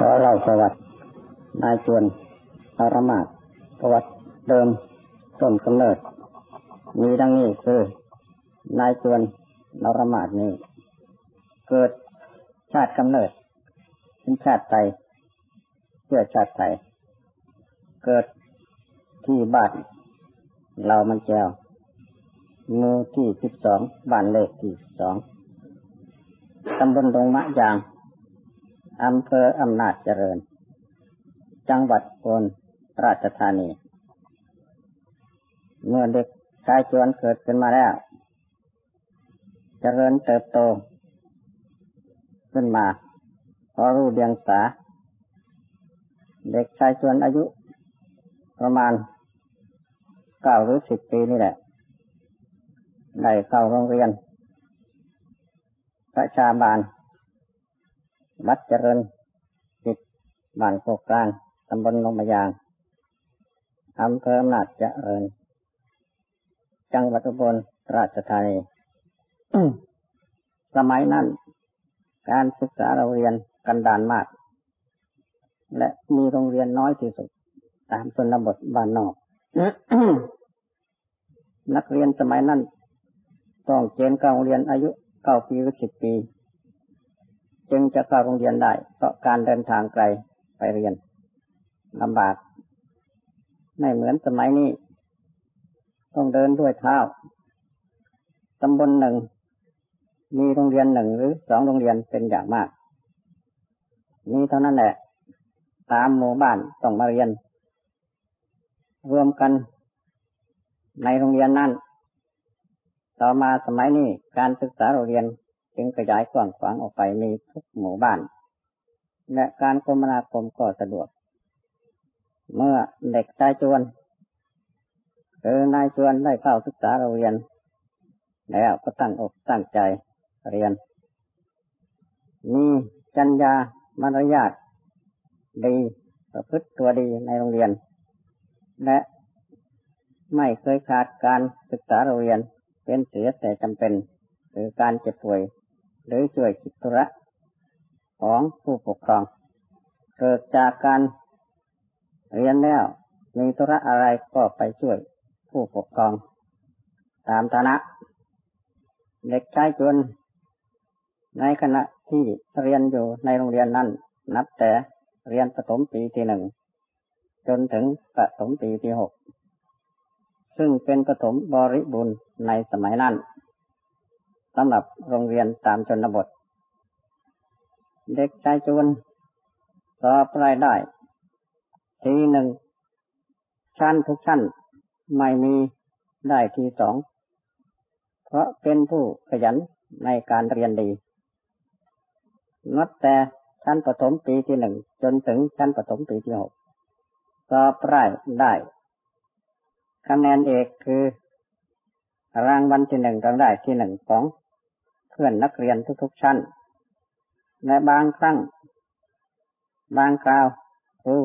ขอเล่าประวัตินายจวนอารมาตประวัติเดิมต้นกำเนิด มีดังนี้คือนายจวนนรมาตนี้ เกิดชาติกำเนิดเป็นชาติไทยเชื่อชาติไทยเกิดที่บ้านเรามันแจวมือที่สิบสองบ้านเลขที่สิบสองตำบลดงมะยาง อำเภออำนาจเจริญ จังหวัดโคนราชธานี เมื่อเด็กชายจวนเกิดขึ้นมาแล้ว เจริญเติบโต ขึ้นมา พอรู้เดียงสา เด็กชายจวนอายุ ประมาณเก้าหรือสิบปีนี่แหละ ได้เข้าโรงเรียน ประชาบาล วัดเจริญจิตบ้านโคกกลาง ตำบลลงมายาง อำเภออำนาจเจริญ จังหวัดอุบลราชธานี สมัยนั้น การศึกษาเราเรียนกันดานมาก และมีโรงเรียนน้อยที่สุด ตามชนบทบ้านนอก นักเรียนสมัยนั้น ต้องเกณฑ์เข้าโรงเรียนอายุเก้าปีหรือสิบปี จึงจะเข้าโรงเรียนได้ เพราะการเดินทางไกลไปเรียนลำบาก ไม่เหมือนสมัยนี้ ต้องเดินด้วยเท้าตำบลหนึ่ง มีโรงเรียนหนึ่งหรือสองโรงเรียนเป็นอย่างมากมีเท่านั้นแหละตามหมู่บ้านต้องมาเรียน รวมกันในโรงเรียนนั้น ต่อมาสมัยนี้การศึกษาโรงเรียน จึงขยายกว้างขวางออกไปมีทุกหมู่บ้าน และการคมนาคมก็สะดวก เมื่อเด็กชายจวนคือนายจวนได้เข้าศึกษาเราเรียน แล้วก็ตั้งอกตั้งใจเรียน มีจัญญามารยาทดีประพฤติตัวดีในโรงเรียน และไม่เคยขาดการศึกษาเราเรียนเป็นเสียแต่จำเป็น หรือการเจ็บป่วย หรือช่วยกิจธุระของผู้ปกครอง เกิดจากการเรียนแล้วมีธุระอะไรก็ไปช่วยผู้ปกครอง ตามฐานะ เด็กชายจนในขณะที่เรียนอยู่ในโรงเรียนนั้น นับแต่เรียนประถมปีที่หนึ่งจนถึงประถมปีที่หกซึ่งเป็นประถมบริบูรณ์ในสมัยนั้น สำหรับโรงเรียนตามชนบท เด็กชายจูนสอบรายได้ ทีหนึ่ง ชั้นทุกชั้นไม่มีได้ทีสอง เพราะเป็นผู้ขยันในการเรียนดีนับแต่ชั้นประถมปีที่หนึ่งจนถึงชั้นประถมปีที่หกสอบรายได้ คะแนนเอกคือ รางวัลที่หนึ่งรางได้ที่หนึ่งของเพื่อนนักเรียนทุกๆชั้น และบางครั้ง บางคราวครู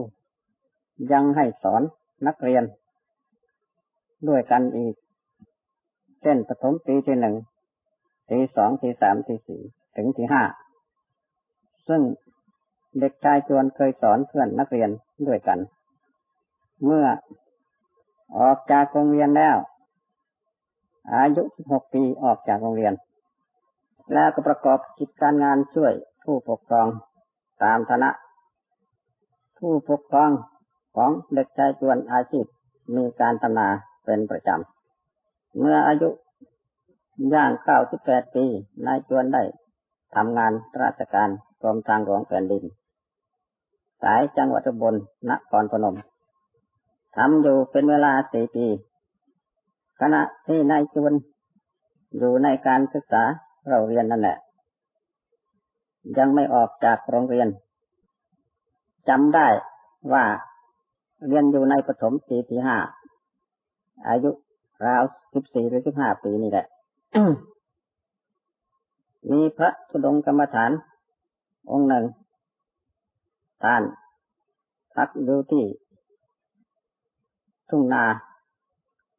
ยังให้สอนนักเรียน ด้วยกันอีก เช่นปฐมปีที่หนึ่งทีสองทีสามทีสี่ถึงทีห้าซึ่งเด็กชายจวนเคยสอนเพื่อนนักเรียนด้วยกัน เมื่อออกจากโรงเรียนแล้ว อายุ 16 ปีออกจากโรงเรียน แล้วก็ประกอบกิจการงานช่วยผู้ปกครองตามฐานะ ผู้ปกครองของเด็กชายจวนอาชีพมีการทำนาเป็นประจำ เมื่ออายุย่างเก้าสิบแปดปี นายจวนได้ทำงานราชการกรมทางหลวงแผ่นดิน สายจังหวัดบลนครพนมทำอยู่เป็นเวลาสี่ปี ขณะที่นายจวนอยู่ในการศึกษาเราเรียนนั่นแหละ ยังไม่ออกจากโรงเรียนจำได้ว่าเรียนอยู่ในปฐมปีที่ห้าอายุราวสิบสี่หรือสิบห้าปีนี่แหละ มีพระธุดงกรรมฐาน องค์หนึ่งท่านพักอยู่ที่ทุ่งนา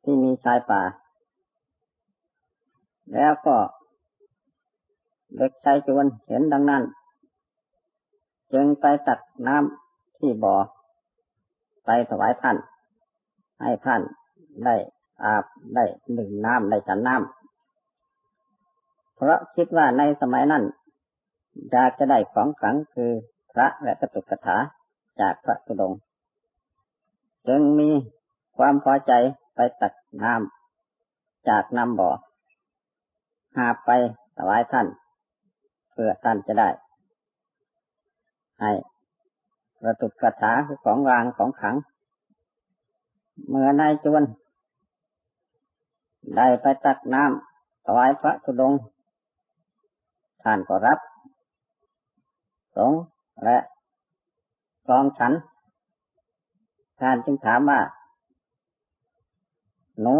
ที่มีชายป่า แล้วก็เด็กชายจวนเห็นดังนั้น จึงไปตักน้ำที่บ่อ ไปถวายท่าน ให้ท่านได้อาบได้หนึ่งน้ำได้ฉันน้ำเพราะคิดว่าในสมัยนั้นอยากจะได้ของขลังคือพระและกระตุกกถาจากพระสุดง จึงมีความพอใจ ไปตักน้ำจากน้ำบ่อ หาไปถวายท่าน เพื่อท่านจะได้ ให้กระตุกกระถาคือของรางของขัง เมื่อนายจวน ได้ไปตักน้ำถวายพระสุดงท่านก็รับ สงและกองฉัน ท่านจึงถามว่า หนู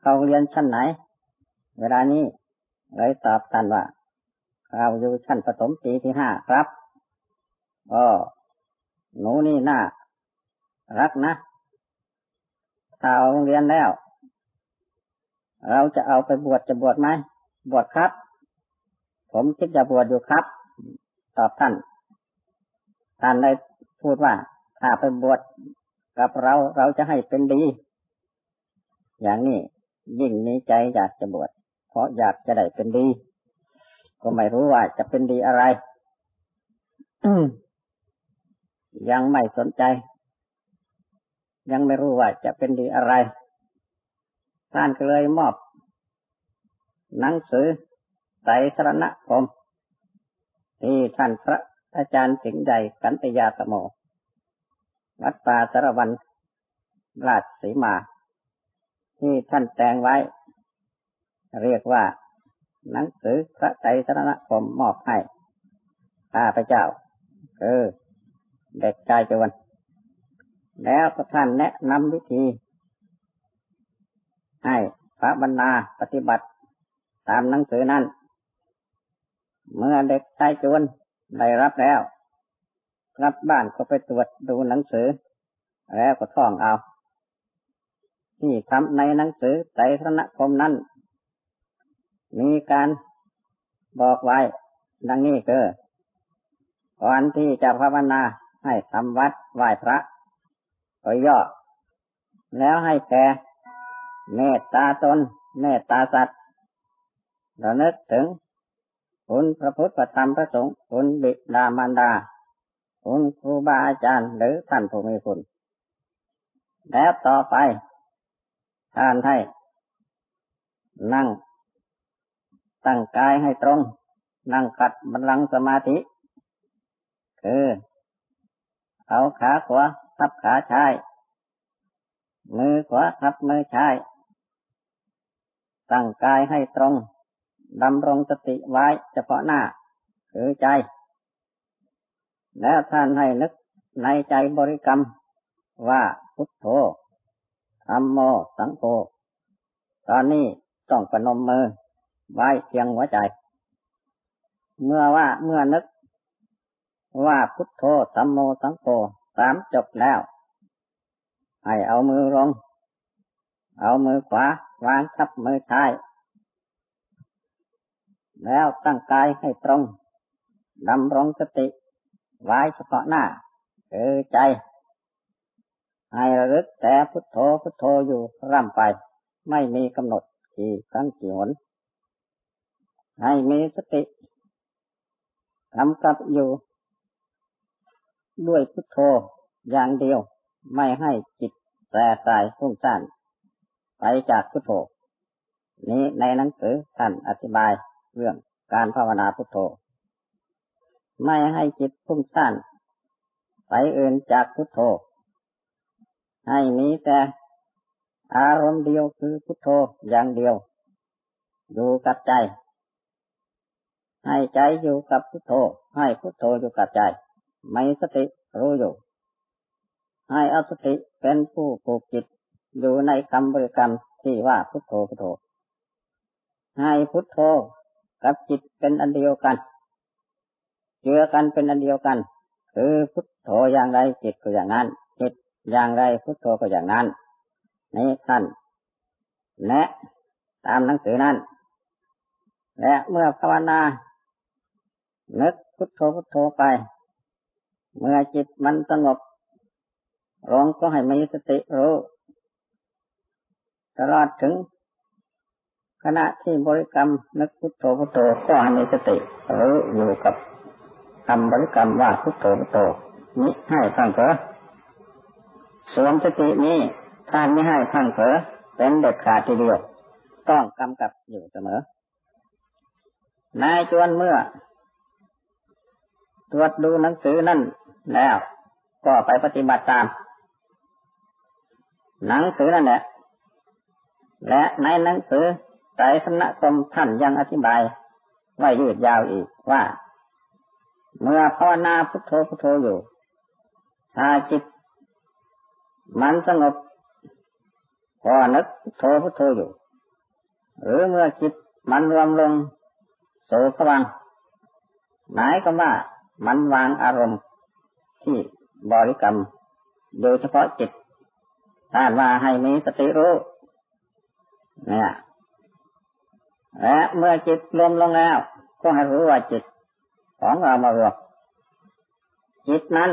เขาเรียนชั้นไหน เวลานี้เลยตอบท่านว่าเราอยู่ชั้นประถมปีที่ห้าครับก็หนูนี่น่ารักนะถ้าเอาโรงเรียนแล้ว เราจะเอาไปบวชจะบวชไหมบวชครับ ผมคิดจะบวชอยู่ครับ ตอบท่านท่านได้พูดว่า ถ้าไปบวชกับเราเราจะให้เป็นดี อย่างนี้ยิ่งมีใจอยากจะบวชเพราะอยากจะได้เป็นดี ก็ไม่รู้ว่าจะเป็นดีอะไรยังไม่สนใจ ยังไม่รู้ว่าจะเป็นดีอะไรท่านก็เลยมอบ หนังสือไตรสรณคมที่ท่านพระอาจารย์สิงห์ใหญ่กันตยาตโม วัดป่าสารวันราชสีมา ที่ท่านแต่งไว้ เรียกว่า หนังสือพระไตรสรณคมมอบให้ข้าพเจ้าเออเด็กชายจวนแล้วท่านแนะนำวิธี ให้พระบรรณาปฏิบัติตามหนังสือนั้น เมื่อเด็กชายจวนได้รับแล้วกลับบ้านก็ไปตรวจดูหนังสือ แล้วก็ท่องเอา ที่ทำในหนังสือไตรธนคมนั้น มีการบอกไว้ ดังนี้คือก่อนที่จะภาวนาให้ทำวัดไหว้พระก็ย่อ แล้วให้แผ่เมตตาตน เมตตาสัตว์เรานึกถึง คุณพระพุทธพระธรรมพระสงฆ์คุณบิดามารดา คุณครูบาอาจารย์หรือท่านผู้มีคุณ แล้วต่อไป ท่านให้ นั่ง ตั้งกายให้ตรง นั่งขัดบัลลังสมาธิ คือ เอาขาขวาทับขาชาย มือขวาทับมือชาย ตั้งกายให้ตรงดำรงสติไว้เฉพาะหน้า คือใจ แล้วท่านให้นึกในใจบริกรรมว่าพุทโธ ธรรมโมสังโฆตอนนี้ต้องประนมมือ ไว้เพียงหัวใจ เมื่อว่าเมื่อนึก ว่าพุทโธสัมโมสังโฆสามจบแล้ว ให้เอามือลง เอามือขวาวางทับมือซ้าย แล้วตั้งกายให้ตรงดำรงสติ ไว้เฉพาะหน้า คือใจ ให้ระลึกแต่พุทโธพุทโธอยู่ร่ำไป ไม่มีกำหนดกี่ครั้งกี่หน ให้มีสติกำกับอยู่ ด้วยพุทโธอย่างเดียว ไม่ให้จิตแสสายฟุ้งซ่านไปจากพุทโธ นี้ในหนังสือท่านอธิบายเรื่องการภาวนาพุทโธ ไม่ให้จิตฟุ้งซ่านไปอื่นจากพุทโธ ให้มีแต่อารมณ์เดียวคือพุทโธอย่างเดียว อยู่กับใจ ให้ใจอยู่กับพุทโธ ให้พุทโธอยู่กับใจ ไม่สติรู้อยู่ ให้อสติเป็นผู้ผูกจิตอยู่ในคำบริกรรมที่ว่าพุทโธพุทโธ ให้พุทโธกับจิตเป็นอันเดียวกันเจือกันเป็นอันเดียวกัน คือพุทโธอย่างไรจิตก็อย่างนั้นจิต อย่างไรพุทโธก็อย่างนั้นนี่ท่านแนะตามหนังสือนั้น และเมื่อภาวนานึกพุทโธพุทโธไป เมื่อจิตมันสงบลงก็ให้มีสติรู้ตลอดถึง ขณะที่บริกรรมนึกพุทโธพุทโธก็ให้มีสติรู้อยู่กับคำบริกรรมว่าพุทโธพุทโธนี้ให้ฟังเถอะ ส่วนสตินี้ท่านไม่ให้พังเผลอเป็นเด็ดขาดทีเดียวต้องกำกับอยู่เสมอ นายจวนเมื่อ ตรวจดูหนังสือนั่นแล้ว ก็ไปปฏิบัติตาม หนังสือนั่นแหละและในหนังสือใจสนักคมท่านยังอธิบายไว้ยืดยาวอีกว่า เมื่อภาวนาพุทโธพุทโธอยู่ถ้าจิต มันสงบพอนึกพุทพุทโธอยู่ หรือเมื่อจิตมันรวมลงโสภวังหมายก็ว่ามันวางอารมณ์ที่บริกรรมโดยเฉพาะจิตท่านว่าให้มีสติรู้เนี่ยและเมื่อจิตรวมลงแล้ว ก็ให้รู้ว่าจิตของเรามารวมจิตนั้น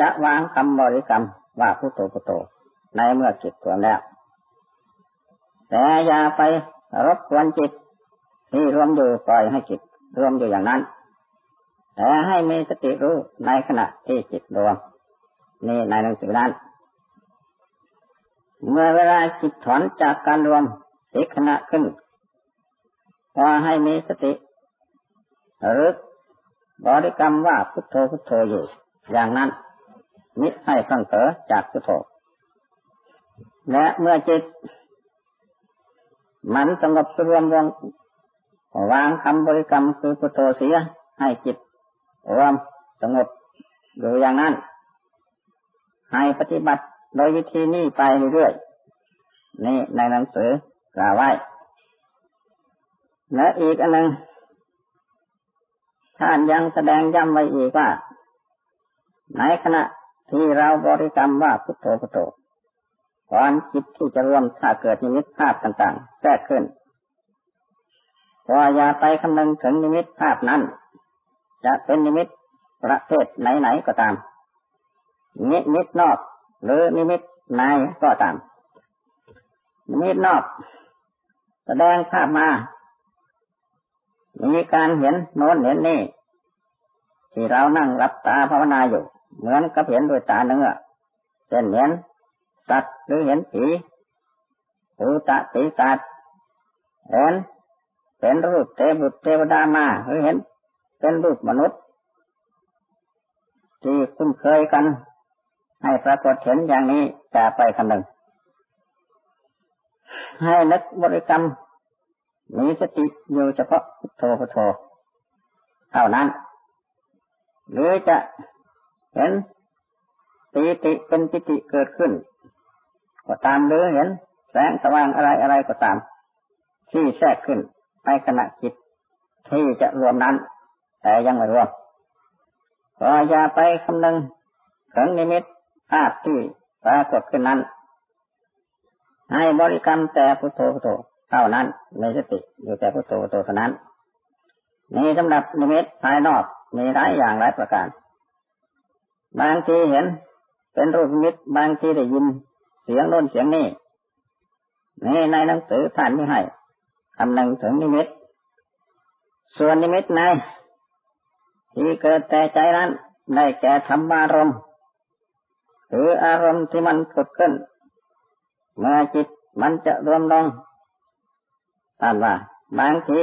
จะวางคำบริกรรม ว่าพุทโธพุทโธในเมื่อจิตรวมแล้ว แต่อย่าไปรบกวนจิต ที่รวมอยู่ปล่อยให้จิตรวมอยู่อย่างนั้น แต่ให้มีสติรู้ในขณะที่จิตรวม นี่ในหนังสือนั้น เมื่อเวลาจิตถอนจากการรวมอีกขณะขึ้นก็ให้มีสติรึกบริกรรมว่าพุทโธพุทโธอยู่อย่างนั้น มิให้ฟังเถอจากพุทโธและเมื่อจิต มันสงบรวมวงวางคำบริกรรมคือพุทโธเสียให้จิตรวมสงบอยู่อย่างนั้น ให้ปฏิบัติโดยวิธีนี้ไปเรื่อยๆนี่ในหนังสือกล่าวไว้ และอีกอันหนึ่งท่านยังแสดงย้ำไว้อีกว่า ในขณะ ที่เราบริกรรมว่าพุทโธพุทโธก่อนจิตที่จะรวมถ้าเกิดนิมิตภาพต่างๆ แทรกขึ้นก็อย่าไปคำนึงถึงนิมิตภาพนั้น จะเป็นนิมิตประเภทไหนๆก็ตาม นิมิตนอก หรือนิมิตในก็ตาม นิมิตนอกแสดงภาพมา มีการเห็นโน้นเห็นนี่ที่เรานั่งรับตาภาวนาอยู่ เหมือนกับเห็นด้วยตาเนื้อเช่นเห็นสัตว์หรือเห็นผีหูตะสีสัตว์เห็นเป็นรูปเทบุตรเทวดามาหรือเห็น เป็นรูปมนุษย์ ที่คุ้นเคยกัน ให้ปรากฏเห็นอย่างนี้จะไปคำหนึ่ง ให้นึกบริกรรมมีสติอยู่เฉพาะพุทโธพุทโธเท่านั้น หรือจะ เห็นปีติเป็นปิติเกิดขึ้น ก็ตามหรือเห็น แสงสว่างอะไรอะไรก็ตาม ที่แทรกขึ้นในขณะจิต ที่จะรวมนั้น แต่ยังไม่รวมก็อย่าไปคำนึงถึงนิมิตภาพที่ปรากฏขึ้นนั้น ให้บริกรรมแต่พุทโธพุทโธเท่านั้นในสติอยู่แต่พุทโธพุทโธเท่านั้นมีสำหรับนิมิตภายนอกมีหลายอย่างหลายประการ บางทีเห็น เป็นรูปมิตรบางทีได้ยิน เสียงโน้นเสียงนี้นี่ในหนังสือท่านไม่ให้คำนึงถึงนิมิต ส่วนนิมิตในที่เกิดแต่ใจนั้นได้แก่ธรรมารมณ์หรืออารมณ์ที่มันผุดขึ้น เมื่อจิตมันจะรวมลงตามว่า บางที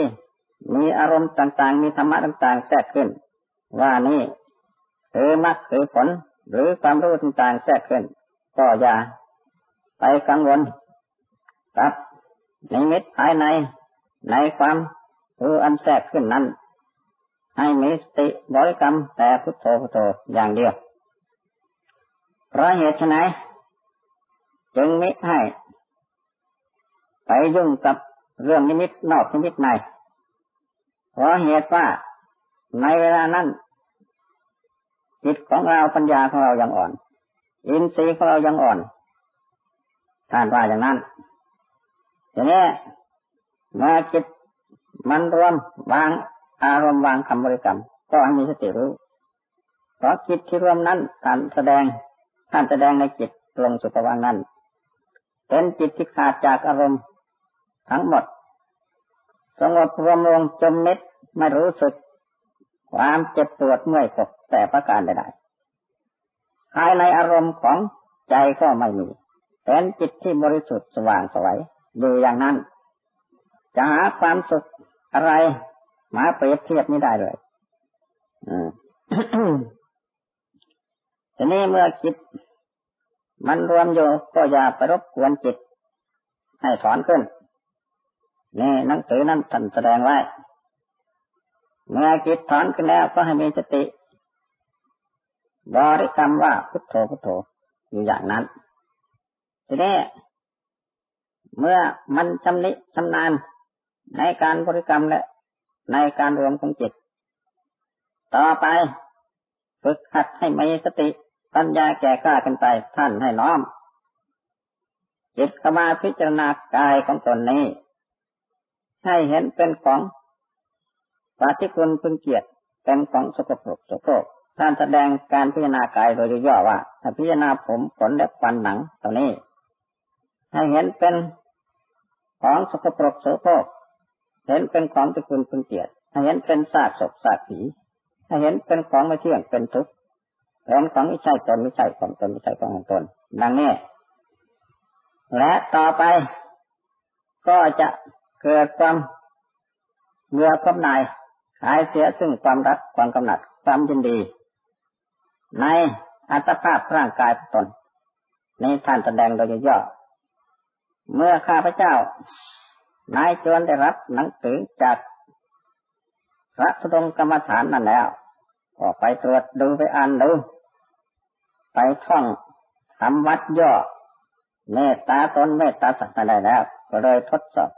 มีอารมณ์ต่างๆ มีธรรมะต่างๆ แทรกขึ้น ว่านี่ คือมรรคคือผลหรือความรู้ต่างๆแทรกขึ้น ก็อย่าไปกังวลกับนิมิตภายในในความรู้อันแทรกขึ้นนั้น ให้มีสติบริกรรมแต่พุทโธพุทโธอย่างเดียว เพราะเหตุไฉนจึงมิให้ไปยุ่งกับเรื่องนิมิตนอกนิมิตในเพราะเหตุว่าในเวลานั้น จิตของเราปัญญาของเรายังอ่อน อินทรีย์ของเรายังอ่อนท่านว่าอย่างนั้นทีนี้เมาจิตมันรวมวางอารมณ์วางคำบริกรรม ก็ให้มีสติรู้เพราะจิตที่รวมนั้นท่านแสดงท่านแสดงในจิตลงสุภวังนั้นเป็นจิตที่ขาดจากอารมณ์ทั้งหมดสงบรวมลงจมเม็ดไม่รู้สึก ความเจ็บปวดเมื่อยกด แต่ประการใดๆภายในอารมณ์ของใจก็ไม่มีเป็นจิตที่บริสุทธิ์สว่างสวยอยู่อย่างนั้น จะหาความสุขอะไรมาเปรียบเทียบไม่ได้เลยทีนี้เมื่อจิต มันรวมอยู่ก็อย่าไปรบกวนจิต ให้ถอนขึ้น นี่หนังสือนั้นท่านแสดงไว้ เมื่อจิตถอนขึ้นแล้วก็ให้มีสติ บริกรรมว่าพุทโธพุทโธอยู่อย่างนั้น ทีนี้เมื่อมันชำนิชำนาญในการบริกรรมและในการรวมของจิต ต่อไปฝึกหัดให้มีสติปัญญาแก่กล้ากันไปท่านให้น้อมจิตเข้ามาพิจารณากายของตนนี้ ให้เห็นเป็นของปฏิคุณพึงเกียรติเป็นของสกปรกสกปรก ท่านแสดงการพิจารณากายโดยย่อว่าถ้าพิจารณาผมขนและฟันหนังตัวนี้ ให้เห็นเป็นของสกปรกโสโครกเห็นเป็นของที่คุณพึงเกียรติให้เห็นเป็นซากศพซากผีให้เห็นเป็นของไม่เที่ยงเป็นทุกข์เห็นของไม่ใช่ตนไม่ใช่ของตนไม่ใช่ของตน ดังนี้ และต่อไปก็จะเกิดความเมื่อกับนายขายเสียซึ่งความรักความกำหนัดความยินดี ในอัตภาพร่างกายตนในท่านแสดงโดยย่อเมื่อข้าพเจ้านายจวนได้รับหนังสือจากพระธุดงกรรมฐานนั่นแล้วก็ไปตรวจดูไปอ่านดู ไปท่องทำวัดย่อเมตตาตนเมตตาสัตว์ได้แล้ว ก็เลยทดสอบ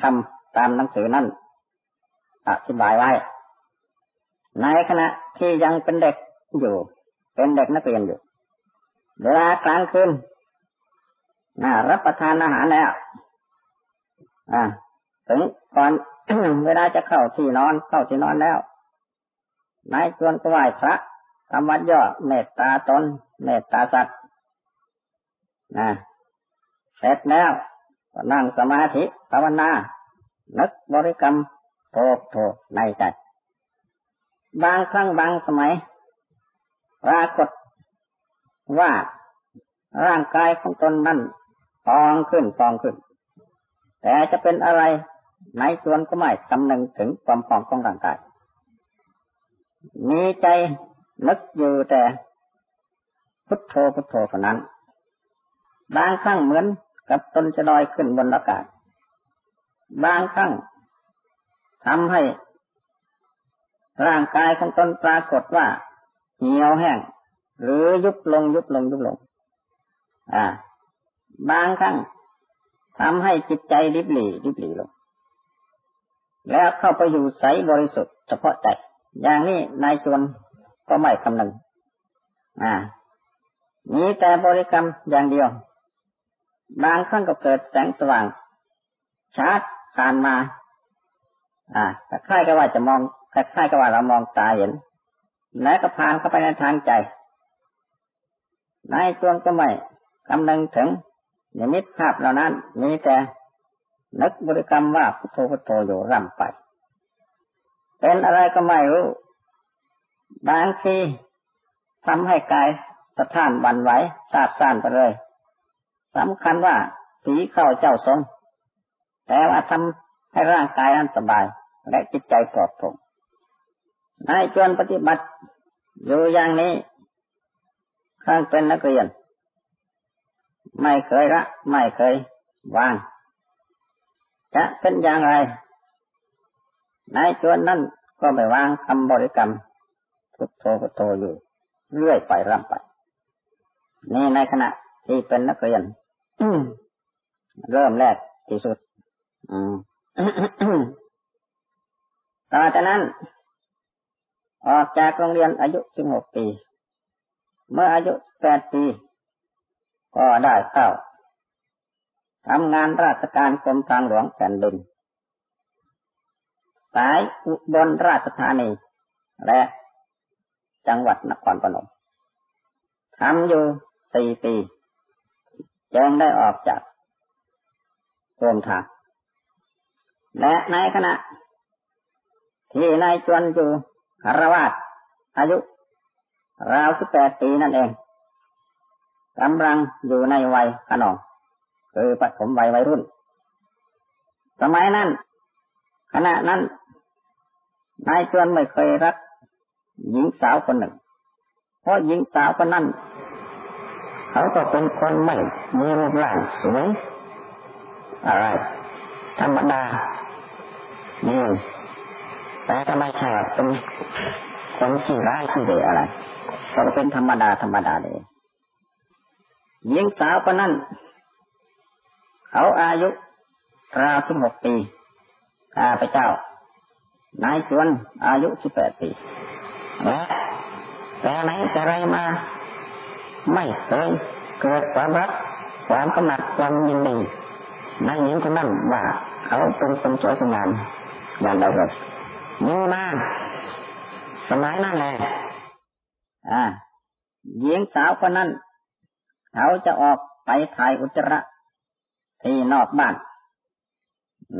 ทำตามหนังสือนั้นอธิบายไว้ ในขณะที่ยังเป็นเด็กอยู่ เป็นเด็กนักเรียนอยู่ เวลากลางคืนน่ารับประทานอาหารแล้วอ่าถึงก่อนเวลาจะเข้าที่นอนเข้าที่นอนแล้วนายชวนก็ไหว้พระทำวัดย่อเมตตาตน เมตตาสัตว์นะเสร็จแล้วก็นั่งสมาธิภาวนานึกบริกรรมโทโทในใจ บางครั้งบางสมัย ปรากฏว่าร่างกายของตนนั้นฟองขึ้นฟองขึ้น แต่จะเป็นอะไรในส่วนก็ไม่คำนึงถึงความฟองของร่างกาย มีใจนึกอยู่แต่พุทโธพุทโธเท่านั้น บางครั้งเหมือนกับตนจะลอยขึ้นบนอากาศ บางครั้งทำให้ ร่างกายของตนปรากฏว่า เหี่ยวแห้งหรือยุบลงยุบลงยุบลง อ่า บางครั้งทำให้จิตใจริบหรี่ริบหรี่ลง แล้วเข้าไปอยู่ใสบริสุทธิ์เฉพาะใจ อย่างนี้นายจวนก็ไม่คำนึง อ่ามีแต่บริกรรมอย่างเดียว บางครั้งก็เกิดแสงสว่าง ชาร์จผ่านมา อ่าคล้ายกับว่าจะมองคล้ายกับว่าเรามองตาเห็น แล้วก็ผ่านเข้าไปในทางใจนายจวนก็ไม่คำนึงถึงนิมิตภาพเหล่านั้นมีแต่นึกบริกรรมว่าพุทโธพุทโธอยู่ร่ำไป เป็นอะไรก็ไม่รู้ บางทีทำให้กายสะท้านบันไหวซาดซ่านไปเลยสำคัญว่าผีเข้าเจ้าทรงแต่ว่าทำให้ร่างกายนั้นสบาย และจิตใจปลอดโปร่ง นายชวนปฏิบัติอยู่อย่างนี้ข้างเป็นนักเรียน ไม่เคยละ ไม่เคยวาง จะเป็นอย่างไรนายชวนนั่นก็ไม่วางคำบริกรรมพุทโธพุทโธอยู่ เรื่อยไปร่ำไป นี่ในขณะที่เป็นนักเรียนเริ่มแรกที่สุดต่อจากนั้น ออกจากโรงเรียนอายุสิบหกปี เมื่ออายุแปดปี ก็ได้เข้าทำงานราชการกรมทางหลวงแผ่นดิน สายอุบลราชธานี และจังหวัดนครปฐมทำอยู่สี่ปีจึงได้ออกจากโรงทานและในขณะ ที่นายจวนอยู่ คารวาสอายุ ราวสิบแปดปีนั่นเองกำลังอยู่ในวัยขนอง คือปฐมวัยวัยรุ่น สมัยนั้น ขณะนั้นนายจวนไม่เคยรักหญิงสาวคนหนึ่ง เพราะหญิงสาวคนนั้น เขาก็เป็นคนไม่มีรูปร่างสวยอะไร ธรรมดานี่ แต่ทำไมใช่เป็นคนขี้ร้ายขี้เดอะไรก็เป็นธรรมดาธรรมดาเลยหญิงสาวคนนั้น เขาอายุราวสิบหกปีข้าพเจ้า นายจวนอายุสิบแปดปีและแต่ไหนแต่ไรมา ไม่เคยเกิดความรักความกำหนัดความยินดีในหญิงคนนั้นว่าเขาเป็นคนสวยงามอย่างใดเลย มีมาสมัยนั้นแหละอ่าหญิงสาวคนนั้น เขาจะออกไปถ่ายอุจจาระที่นอกบ้าน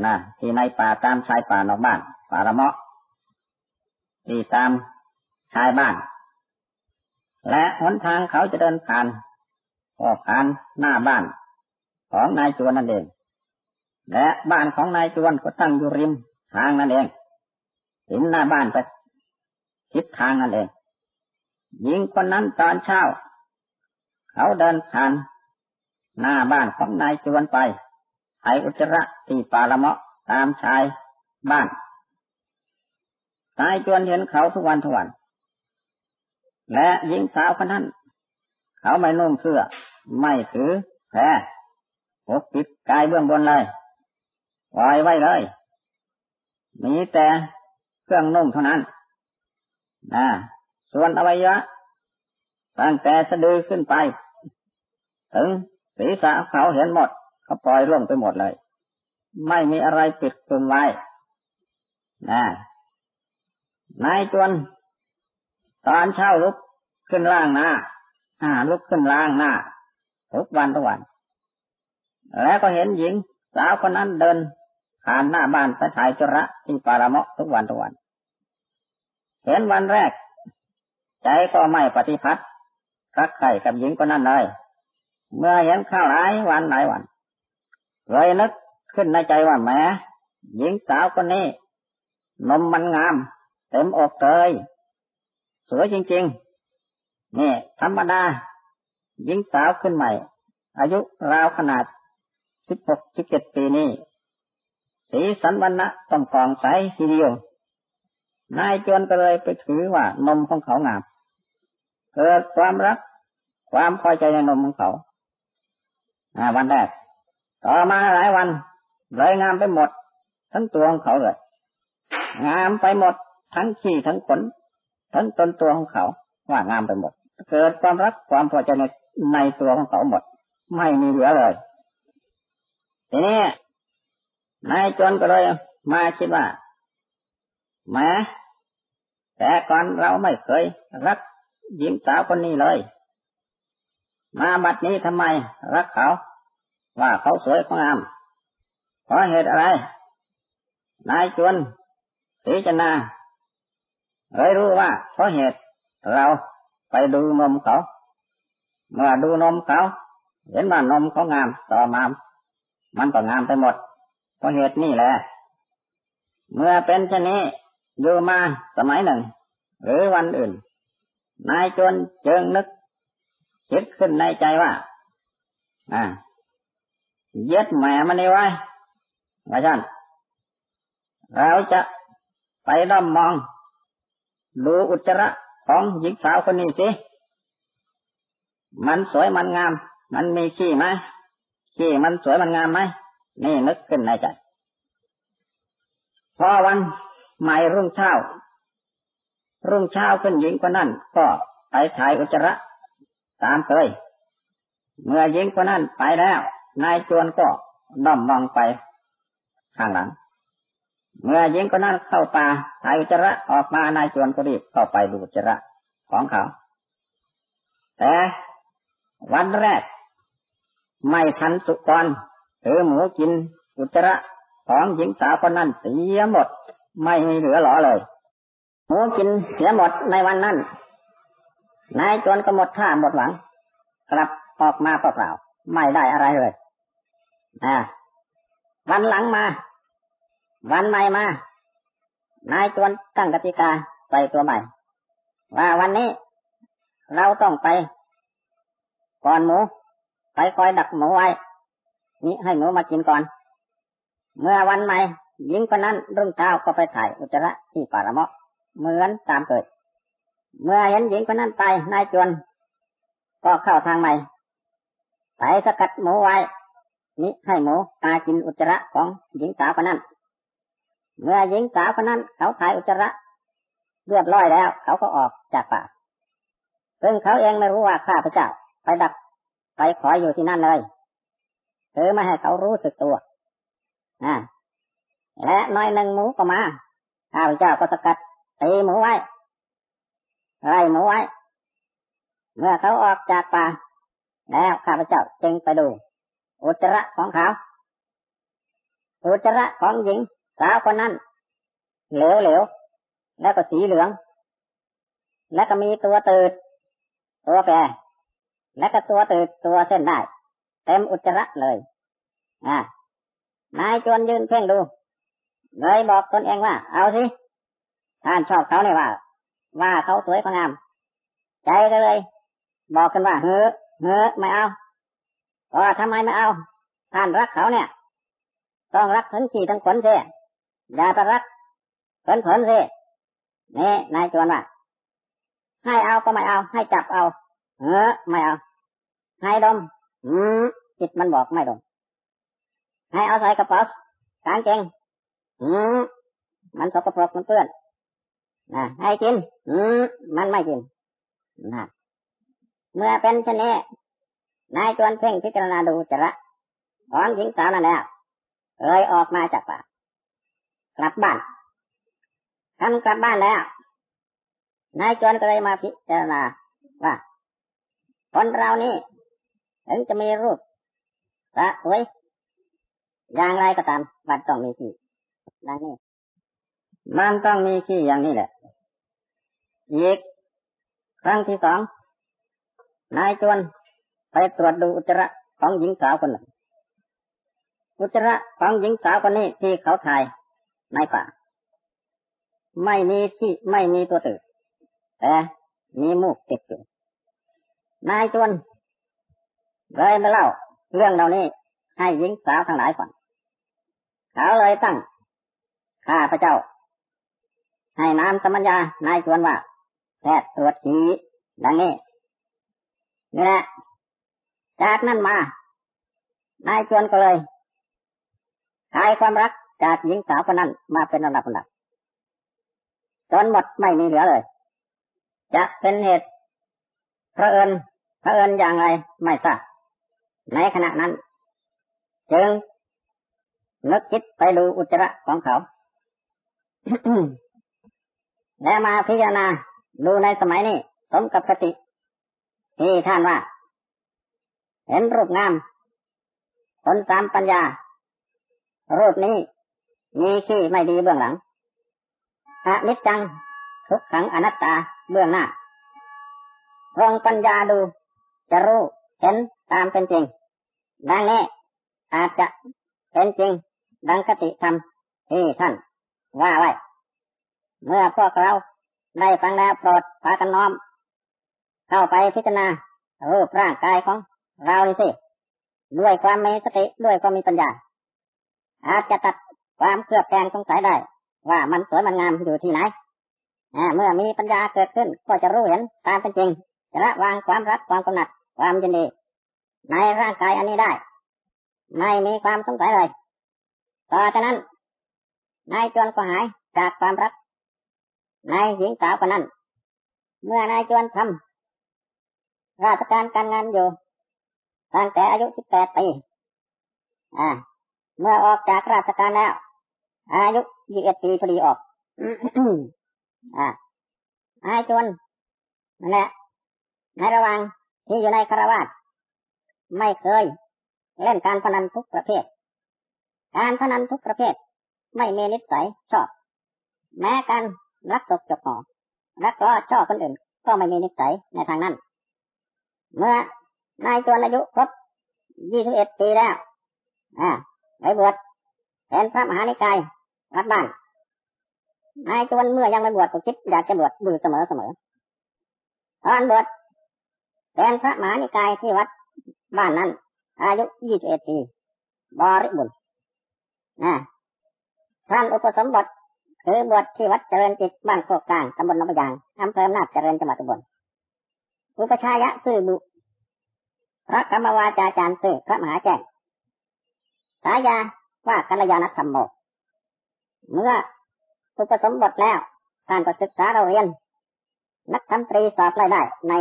นะที่ในป่าตามชายป่านอกบ้าน ป่าละเมาะที่ตามชายบ้าน และหนทางเขาจะเดินผ่านก็ผ่านหน้าบ้าน ของนายจวนนั่นเอง และบ้านของนายจวนก็ตั้งอยู่ริมทางนั่นเอง หินหน้าบ้านไปทิศทางนั่นเองหญิงคนนั้นตอนเช้า เขาเดินผ่านหน้าบ้านของนายจวนไปไออุจจาระที่ปาละเมาะตามชายบ้านนายจวนเห็นเขาทุกวันทุกวัน และหญิงสาวคนนั้น เขาไม่นุ่งเสื้อ ไม่ถือแพรปกปิดกายเบื้องบนเลยปล่อยไว้เลย มีแต่ เครื่องนุ่งเท่านั้นนะส่วนอวัยวะตั้งแต่สะดือขึ้นไป ถึงศีรษะเขาเห็นหมดเขาปล่อยล่วงไปหมดเลย ไม่มีอะไรปิดคลุมไว้นะนายจวนตอนเช้าลุกขึ้นล่างหน้าอ่าลุกขึ้นล่างหน้าทุกวันทุกวัน แล้วก็เห็นหญิง สาวคนนั้นเดินผ่านหน้าบ้านไปถ่ายจระที่ปาราะทุกวันทุกวัน เห็นวันแรก ใจก็ไม่ปฏิพัติรักใครกับหญิงคนนั้นเลย เมื่อเห็นข้าวหลายวันหลายวันเลยนึกขึ้นในใจว่าแม้หญิงสาวคนนี้ นมมันงาม เต็มอกเลยสวยจริงๆ นี่ ธรรมดา หญิงสาวขึ้นใหม่ อายุราวขนาดสิบหกสิบเจ็ดปีนี้ สีสันวันนะต้องฟองใสทีเดียว นายจวนก็เลยไปถือว่านมของเขางาม เกิดความรัก ความพอใจในนมของเขาวันแรก ต่อมาหลายวันเลยงามไปหมด ทั้งตัวของเขาเลย งามไปหมด ทั้งขี้ทั้งขนทั้งตนตัวของเขา ว่างามไปหมด เกิดความรักความพอใจในในตัวของเขาหมด ไม่มีเหลือเลยทีนี้นายจนก็เลยมาคิดว่าแม้ แต่ก่อนเราไม่เคยรักหญิงสาวคนนี้เลย มาบัดนี้ทำไมรักเขา ว่าเขาสวยเขางามเพราะเหตุอะไร นายจวนพิจารณาเลยรู้ว่าเพราะเหตุเราไปดูนมเขา เมื่อดูนมเขา เห็นว่านมเขางามต่อมา มันก็งามไปหมด เพราะเหตุนี้แหละ เมื่อเป็นเช่นนี้ อยู่มาสมัยหนึ่ง หรือวันอื่น นายจนเจิงนึกคิดขึ้นในใจว่า อ่าเย็ดแม่มันนี่ไว้ว่าฉันเราจะไปด้อมมอง ดูอุจจาระของหญิงสาวคนนี้สิ มันสวยมันงาม มันมีขี้ไหมขี้มันสวยมันงามไหมนี่นึกขึ้นในใจ พอวัน หม่รุ่งเช้า รุ่งเช้าขึ้นหญิงคนนั้นก็ไปถ่ายอุจจาระตามเคย เมื่อหญิงคนนั้นไปแล้ว นายจวนก็ด้อมมองไปข้างหลัง เมื่อหญิงคนนั้นเข้าป่าถ่ายอุจจาระออกมานายจวนก็รีบเข้าไปดูอุจจาระของเขา แต่วันแรก ไม่ทันสุกรถือหมูกินอุจจาระของหญิงสาวคนนั้นเสียหมด ไม่มีเหลือหลอเลยหมูกินเสียหมดในวันนั้นนายจนก็หมดท่าหมดหวัง กลับออกมาเปล่าๆไม่ได้อะไรเลยอ่าวันหลังมา วันใหม่มานายจวนตั้งกติกาใส่ตัวใหม่ ว่าวันนี้ เราต้องไป ก่อนหมู ไปคอยดักหมูไว้นี่ให้หมูมากินก่อน เมื่อวันใหม่ หญิงคนนั้นรุ่งเช้าก็ไปถ่ายอุจจาระที่ป่าละเมาะเหมือนตามเกิด เมื่อเห็นหญิงคนนั้นไปนายจวนก็เข้าทางใหม่ไปสกัดหมูไว้นี่ให้หมูมากินอุจจาระของหญิงสาวคนนั้น เมื่อหญิงสาวคนนั้นเขาถ่ายอุจจาระเรียบร้อยแล้ว เขาก็ออกจากป่าซึ่งเขาเองไม่รู้ว่าข้าพเจ้าไปดักไปขออยู่ที่นั่นเลยเธอไม่ให้เขารู้สึกตัวอ่า และน้อยหนึ่งหมูก็มาข้าพเจ้าก็สกัดตีหมูไว้ไล่หมูไว้ เมื่อเขาออกจากป่า แล้วข้าพเจ้าจึงไปดู อุจจาระของเขาอุจจาระของหญิงสาวคนนั้นเหลวเหลวแล้วก็สีเหลือง แล้วก็มีตัวตืด ตัวแปรแล้วก็ตัวตืดตัวเส้นได้ เต็มอุจจาระเลย อ่านายจวนยืนเพ่งดู เลยบอกตนเองว่า เอาสิท่านชอบเขาเนี่ยว่า ว่าเขาสวยเขางาม ใจก็เลย บอกกันว่าเฮ้อเฮ้อไม่เอาก็ทำไมไม่เอา ท่านรักเขาเนี่ย ต้องรักถึงขี่ทั้งขนเสียอย่าไปรักขนขนเสียนี่นายจวนว่าให้เอาก็ไม่เอา ให้จับเอาเออไม่เอา ให้ดม อืมจิตมันบอกไม่ดม ให้เอาใส่กระเป๋ากางเกง อืมมันสกปรกมันเปื้อนนะให้กิน อืมมันไม่กินนะเมื่อเป็นเช่นนี้นายจวนเพ่งพิจารณาดูจระของหญิงสาวนั่นแล้วเลยออกมาจากป่ากลับบ้านทำกลับบ้านแล้วนายจวนก็เลยมาพิจารณาว่าคนเรานี่ถึงจะมีรูปสะสวยอย่างไรก็ตามมันต้องมีที่ ดังนี้ มันต้องมีขี้อย่างนี้แหละอีกครั้งที่สองนายจวนไปตรวจดูอุจจาระของหญิงสาวคนหนึ่งอุจจาระของหญิงสาวคนนี้ที่เขาถ่ายในป่า ไม่มีที่ไม่มีตัวตื่นแต่มีมูกติดอยู่นายจวนเลยมาเล่าเรื่องเหล่านี้ให้หญิงสาวทั้งหลายฟังเขาเลยตั้ง ข้าพระเจ้า ให้นามสมัญญานายจวนว่า แพทย์ตรวจฉีดังนี้นี่แหละจากนั้นมา นายจวนก็เลยขายความรักจากหญิงสาวคนนั้นมาเป็นระดับระดับจนหมดไม่มีเหลือเลย จะเป็นเหตุพระเอิญพระเอิญอย่างไรไม่ทราบในขณะนั้น จึงนึกคิดไปดูอุจจาระของเขา และมาพิจารณาดูในสมัยนี้ สมกับคติ ที่ท่านว่า เห็นรูปงามคนตามปัญญา รูปนี้ มีขี้ไม่ดีเบื้องหลังอนิจจัง ทุกขังอนัตตาเบื้องหน้าลองปัญญาดู จะรู้เห็นตามเป็นจริง ดังนี้อาจจะเป็นจริง ดังคติธรรมที่ท่าน ว่าไว้ เมื่อพวกเราได้ฟังแล้วโปรดพากันน้อม เข้าไปพิจารณารูปร่างกายของเรานี่สิ ด้วยความมีสติด้วยความมีปัญญา อาจจะตัดความเครือบแคลงสงสัยได้ ว่ามันสวยมันงามอยู่ที่ไหนเมื่อมีปัญญาเกิดขึ้นก็จะรู้เห็นตามเป็นจริงจะละวางความรักความกำหนัดความยินดี ในร่างกายอันนี้ได้ ไม่มีความสงสัยเลยต่อจากนั้น นายจวนก็หายจากความรักนายหญิงสาวคนนั้น เมื่อนายจวนทำราชการการงานอยู่ตั้งแต่อายุสิบแปดปีอ่า เมื่อออกจากราชการแล้ว อายุยี่สิบปีพอดีออกอ่านายจวนนั่นแหละในระหว่างที่อยู่ในคารวาสไม่เคย เล่นการพนันทุกประเภท การพนันทุกประเภท ไม่มีนิสัยชอบ แม้การรักศพจบหอรักก็ชอบคนอื่น ก็ไม่มีนิสัยในทางนั้น เมื่อนายจวนอายุครบยี่สิบเอ็ดปีแล้วอ่าไปบวชเป็นพระมหานิกายวัดบ้าน นายจวนเมื่อยังไม่บวชก็คิดอยากจะบวชดูเสมอเสมอตอนบวชเป็นพระมหานิกายที่วัดบ้านนั้น อายุยี่สิบเอ็ดปี บริบุญนะ ท่านอุปสมบทคือบวชที่วัดเจริญจิตบ้านโคกกลางตำบลนบยางอำเภออำนาจเจริญจังหวัดอุบลอุปชายะซื่อบุพระกรรมวาจาจารย์ซื่อพระมหาแจ้งสายาว่ากัลยาณธรรมโมเมื่ออุปสมบทแล้วท่านก็ศึกษาเราเรียน นักธรรมตรีสอบรายได้ใน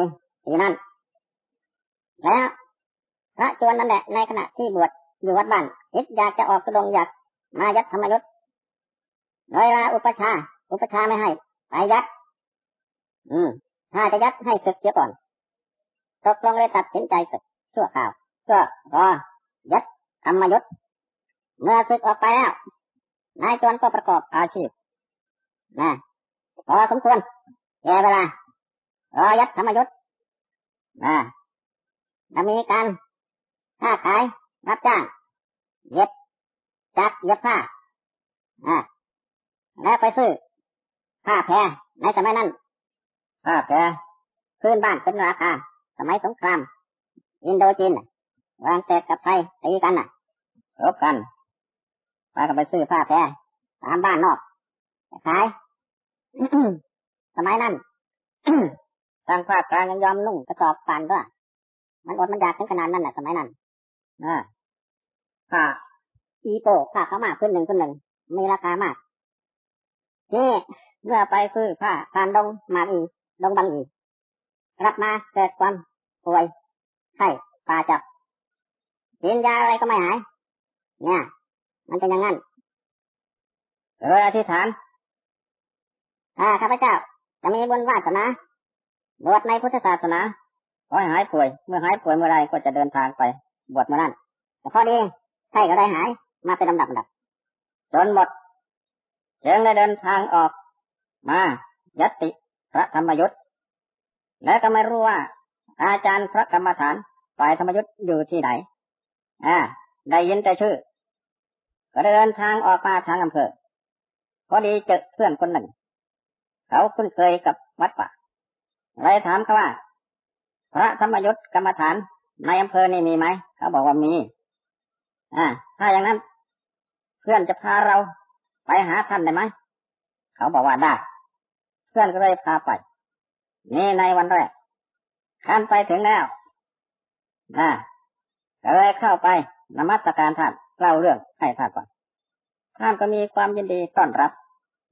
ปีนั้น แล้วพระจวนนั่นแหละในขณะที่บวชอยู่วัดบ้านคิดอยากจะออกสุดงอยากมายัดธรรมยุท ธ์เลยลาอุปชา อุปชาไม่ให้ไปยัด อืม ถ้าจะยัดให้ศึกเสียก่อน ตกลงเลยตัดสินใจศึกชั่วข่าวก็รอยัดธรรมยุทธ์เมื่อศึกออกไปแล้วนายจวนก็ประกอบอาชีพนะพอสมควรแก่เวลารอยัดธรรมยุทธ์นะจะมีการค้าขายรับจ้างเย็บจักเย็บผ้าอ่า แล้วไปซื้อผ้าแพรในสมัยนั้นผ้าแพรพื้นบ้านเป็นราคา สมัยสงคราม อินโดจีนวางเศษกับไทยตีกันน่ะรบกันไปก็ไปซื้อผ้าแพรตามบ้านนอกขายสมัยนั้นทางภาคกลางยังยอมนุ่งกระสอบฟันด้วยมันอดมันยากถึงขนาดนั้นแหละสมัยนั้นอ่าผ้าอีโปผ้าขามาขึ้นหนึ่งขึ้นหนึ่งมีราคามาก นี่เมื่อไปซื้อผ้าผ่านดงมาอีดงบางอีกลับมาเกิดความป่วยไข้ปาจับกินยาอะไรก็ไม่หาย เนี่ย มันเป็นอย่างนั้นเลยอธิษฐานถ้าข้าพเจ้า จะมีบุญวาสนาบวชในพุทธศาสนาขอให้หายป่วย เมื่อหายป่วยเมื่อไรก็จะเดินทางไปบวชเมื่อนั้นแต่พอดีไข้ก็ได้หาย มาเป็นลำดับดับจนหมด จึงได้เดินทางออกมายัติพระธรรมยุทธ์และก็ไม่รู้ว่า อาจารย์พระกรรมฐานฝ่ายธรรมยุทธ์อยู่ที่ไหนอ่าได้ยินแต่ชื่อ ก็เดินทางออกมาทางอำเภอพอดีเจอเพื่อนคนหนึ่ง เขาคุ้นเคยกับวัดป่าเลยถามเขาว่า พระธรรมยุทธ์กรรมฐานในอำเภอนี่มีไหมเขาบอกว่ามี อ่า ถ้าอย่างนั้น เพื่อนจะพาเรา ไปหาท่านได้ไหม เขาบอกว่าได้ เพื่อนก็เลยพาไป นี่ในวันแรกท่านไปถึงแล้วนะก็เลยเข้าไปนมัสการท่านเล่าเรื่องให้ท่านฟังท่านก็มีความยินดีต้อนรับ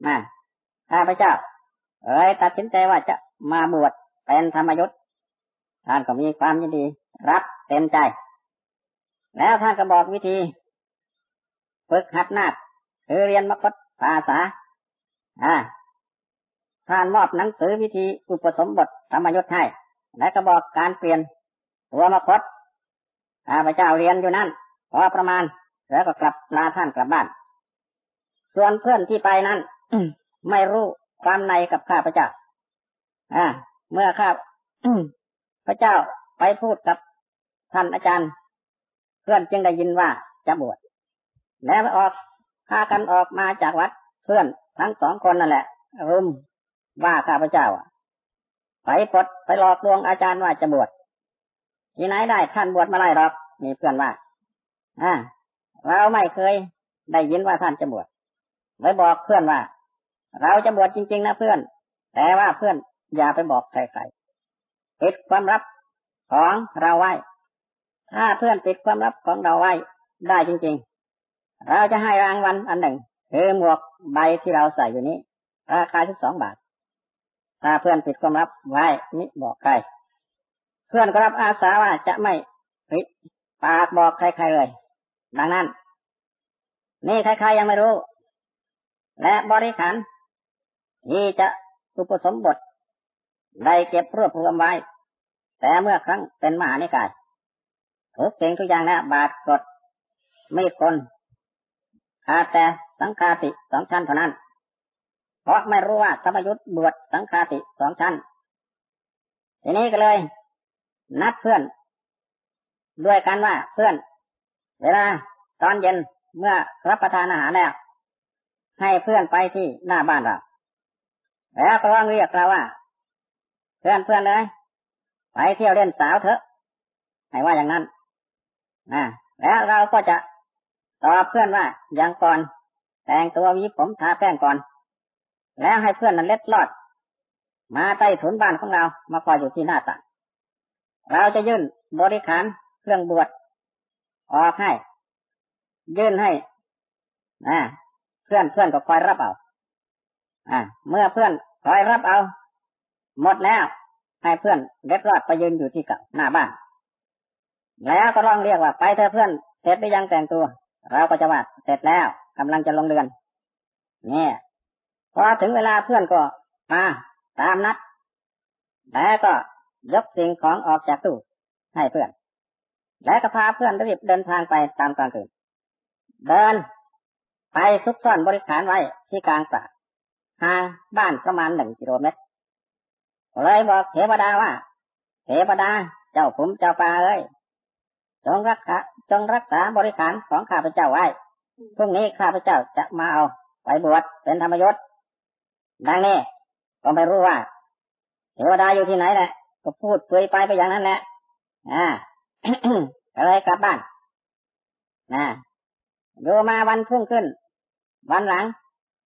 นะข้าพเจ้า เอ้ยตัดสินใจว่าจะมาบวชเป็นธรรมยุทธ์ท่านก็มีความยินดี รับเต็มใจ แล้วท่านก็บอกวิธีฝึกหัดนา คคือเรียนมคตภาษา อ่าท่านมอบหนังสือวิธีอุปสมบทธรรมยุทธ์ให้ และก็บอกการเปลี่ยนตัวมคตข้าพเจ้าเรียนอยู่นั่นพอประมาณ แล้วก็กลับลาท่านกลับบ้าน ส่วนเพื่อนที่ไปนั้นไม่รู้ความในกับข้าพเจ้า อ่า เมื่อข้าพระเจ้าไปพูดกับท่านอาจารย์ เพื่อนจึงได้ยินว่าจะบวชแล้วออก พากันออกมาจากวัดเพื่อนทั้งสองคนนั่นแหละ รุมว่าข้าพเจ้าไปปดไปหลอกลวงอาจารย์ว่าจะบวชที่ไหนได้ท่านบวชมาไล่หรอกมีเพื่อนว่าอ่าเราไม่เคยได้ยินว่าท่านจะบวชเลยบอกเพื่อนว่า เราจะบวชจริง ๆ นะเพื่อน แต่ว่าเพื่อนอย่าไปบอกใครๆปิดความลับของเราไว้ ถ้าเพื่อนปิดความลับของเราไว้ได้จริงๆ เราจะให้รางวัลอันหนึ่งคือหมวกใบที่เราใส่อยู่นี้ ราคาสิบสองบาท ถ้าเพื่อนปิดความลับไว้นี่บอกใคร เพื่อนก็รับอาสาว่าจะไม่ปิดปากบอกใครๆเลย ดังนั้น นี่ใครๆยังไม่รู้ และบริขารที่จะอุปสมบทได้เก็บรวบรวมไว้ แต่เมื่อครั้งเป็นมหานิกายทุกสิ่งทุกอย่างนะบาดกดไม่คน ขาแต่สังฆาติสองชั้นเท่านั้น เพราะไม่รู้ว่าสมยุทธ์บวชสังฆาติสองชั้น ทีนี้ก็เลย นัดเพื่อน ด้วยกันว่าเพื่อน เวลาตอนเย็นเมื่อรับประทานอาหารแล้วให้เพื่อนไปที่หน้าบ้านเราแล้วก็ร้องเรียกเราว่า เพื่อนเพื่อนเลยไปเที่ยวเล่นสาวเถอะให้ว่าอย่างนั้นนะแล้วเราก็จะ ตอบเพื่อนว่าอย่างก่อน แต่งตัววีผมทาแป้งก่อน แล้วให้เพื่อนนั้นเล็ดลอด มาใต้ถุนบ้านของเรามาคอยอยู่ที่หน้าต่างเราจะยื่นบริขารเครื่องบวชออกให้ ยื่นให้นะเพื่อนเพื่อนก็คอยรับเอาอ่า เมื่อเพื่อนคอยรับเอา หมดแล้ว ให้เพื่อนเล็ดลอดไปยืนอยู่ที่กับหน้าบ้าน แล้วก็ร้องเรียกว่าไปเธอเพื่อนเสร็จไปยังแต่งตัว เราก็จะว่าเสร็จแล้วกำลังจะลงเรือนเนี่ยพอถึงเวลาเพื่อนก็มาตามนัดแล้วก็ยกสิ่งของออกจากตู้ให้เพื่อน แล้วก็พาเพื่อนรีบเดินทางไปตามกลางคืนเดินไปซุกซ่อนบริขารไว้ที่กลางป่าห่างบ้านประมาณหนึ่งกิโลเมตรเลยบอกเทวดาว่า เทวดาเจ้าผมเจ้าป่าเอ้ย จงรักษาจงรักษาบริขารของข้าพเจ้าไว้พรุ่งนี้ข้าพเจ้าจะมาเอาไปบวชเป็นธรรมยศดังนี้ก็ไม่รู้ว่าเทวดาอยู่ที่ไหนแหละก็พูดคุยไปไปอย่างนั้นแหละอ่าก็เลยกลับบ้านนะอยู่มาวันพุ่งขึ้น วันหลัง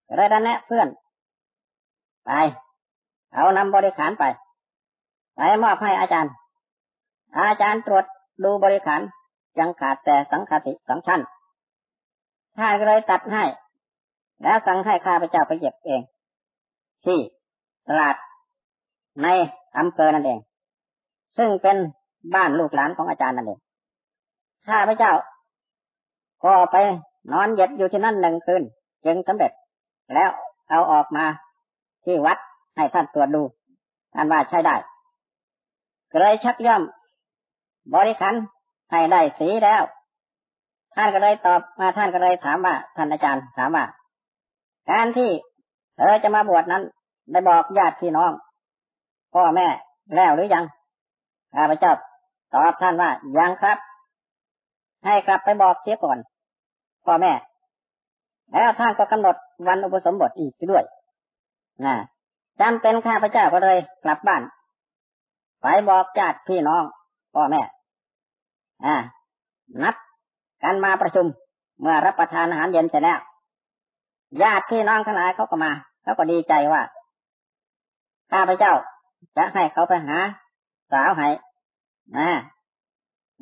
ก็เลยดันแนะเพื่อน ไป เอานำบริขารไป ไปมอบให้อาจารย์ อาจารย์ตรวจ ดูบริขารยังขาดแต่สังฆติสองชั้นท่านก็เลยตัดให้ แล้วสั่งให้ข้าพเจ้าไปเก็บเอง ที่ตลาดในอำเภอนั่นเอง ซึ่งเป็นบ้านลูกหลานของอาจารย์นั่นเอง ข้าพเจ้า ก็ไปนอนเย็ดอยู่ที่นั่นหนึ่งคืนจึงสำเร็จ แล้วเอาออกมาที่วัดให้ท่านตรวจดูท่านว่าใช้ได้ก็เลยชักย่อม บริขันให้ได้สีแล้ว ท่านก็เลยตอบมาท่านก็เลยถามว่าท่านอาจารย์ถามว่าการที่เธอจะมาบวชนั้นได้บอกญาติพี่น้อง พ่อแม่แล้วหรือยังข้าพเจ้าตอบท่านว่ายังครับ ให้กลับไปบอกเสียก่อน พ่อแม่ แล้วท่านก็กำหนดวันอุปสมบทอีกด้วยนะจำเป็นข้าพเจ้าก็เลยกลับบ้าน ไปบอกญาติพี่น้อง พ่อแม่ อ่า นัดกันมาประชุม เมื่อรับประทานอาหารเย็นเสร็จแล้ว ญาติพี่น้องทั้งหลายเขาก็มาเขาก็ดีใจว่าข้าพเจ้า จะให้เขาไปหา สาวให้นะ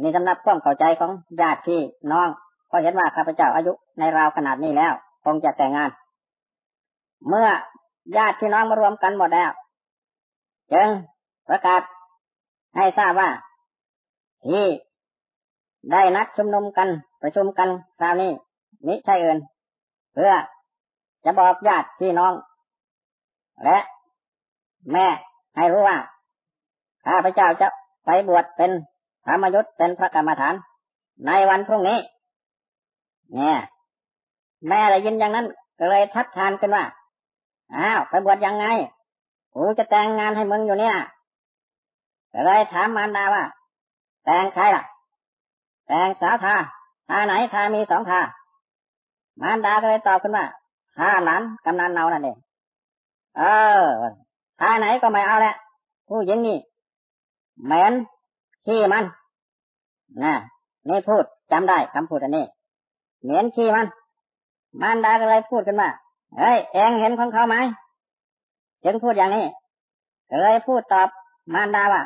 นี่สำหรับความเข้าใจของญาติพี่น้องก็เห็นว่าข้าพเจ้าอายุในราวขนาดนี้แล้ว คงจะแต่งงาน เมื่อญาติพี่น้องมารวมกันหมดแล้วจึงประกาศให้ทราบว่า ที่ได้นัดชุมนุมกันประชุมกันคราวนี้นิใช่เอินเพื่อจะบอกญาติพี่น้อง และแม่ให้รู้ว่าข้าพเจ้าจะไปบวชเป็นธรรมยุทธ์เป็นพระกรรมฐาน ในวันพรุ่งนี้ เนี่ย แม่ได้ยินอย่างนั้นก็เลยทัดทานกันว่าอ้าวไปบวชยังไงกูจะแต่งงานให้มึงอยู่เนี่ยก็เลยถามมารดาว่า แต่งใครล่ะแต่งสาวทาทาไหนทามีสองทามารดาก็เลยตอบขึ้นว่าทาหลานกำนันเนานั่นเองเออทาไหนก็ไม่เอาแหละผู้หญิงนี่เหม็นขี้มันนะนี่พูดจำได้คำพูดอันนี้เหม็นขี้มัน มารดาก็เลยพูดกันว่าเฮ้ยเองเห็นของเขาไหมจึงพูดอย่างนี้เลยพูดตอบมารดาว่า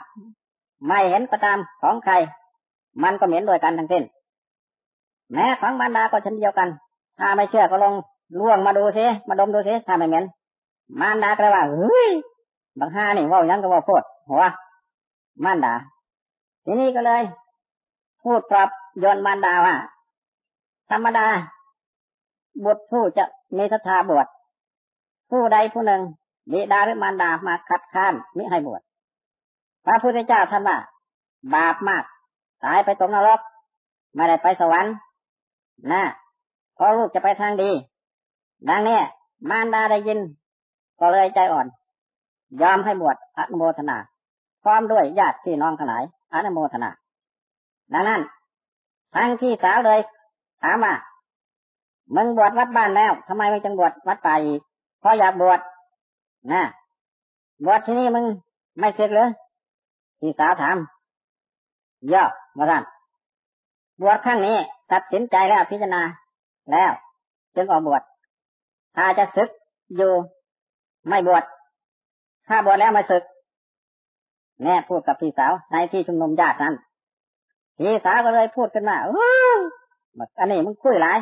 ไม่เห็นก็ตามของใคร มันก็เหม็นด้วยกันทั้งสิ้น แม้ของมารดาก็เช่นเดียวกัน ถ้าไม่เชื่อก็ลองล่วงมาดูซิมาดมดูซิถ้าไม่เหม็นมารดาก็เลยว่าเฮ้ยบางห้านี่ว่ายังก็ว่าพูดหัวมารดา ทีนี้ก็เลย พูดปรับยนมารดาว่าธรรมดาบุตรผู้จะมีศรัทธาบวชผู้ใดผู้หนึ่งบิดาหรือมารดามาคัดค้านมิให้บวช พระพุทธเจ้าท่านว่าบาปมาก ตายไปตกนรกไม่ได้ไปสวรรค์นะเพราะลูกจะไปทางดี ดังนี้มารดาได้ยิน ก็เลยใจอ่อน ยอมให้บวชอนุโมทนา พร้อมด้วยญาติพี่น้องทั้งหลายอนุโมทนา ดังนั้นทั้งพี่สาวเลยถามว่ามึงบวชวัดบ้านแล้วทำไมไม่จังบวชวัดป่าอีกเพราะอยากบวชนะบวชที่นี่มึงไม่เสร็จเลย พี่สาวถามย่อมาสั่นบวชครั้งนี้ตัดสินใจแล้วพิจารณาแล้ว จึงออกบวชถ้าจะศึกอยู่ไม่บวชถ้าบวชแล้วไม่ศึกแน่พูดกับพี่สาวในที่ชุมนุมญาตินั้นพี่สาวก็เลยพูดขึ้นมาเอ้อันนี้มึงคุยหลาย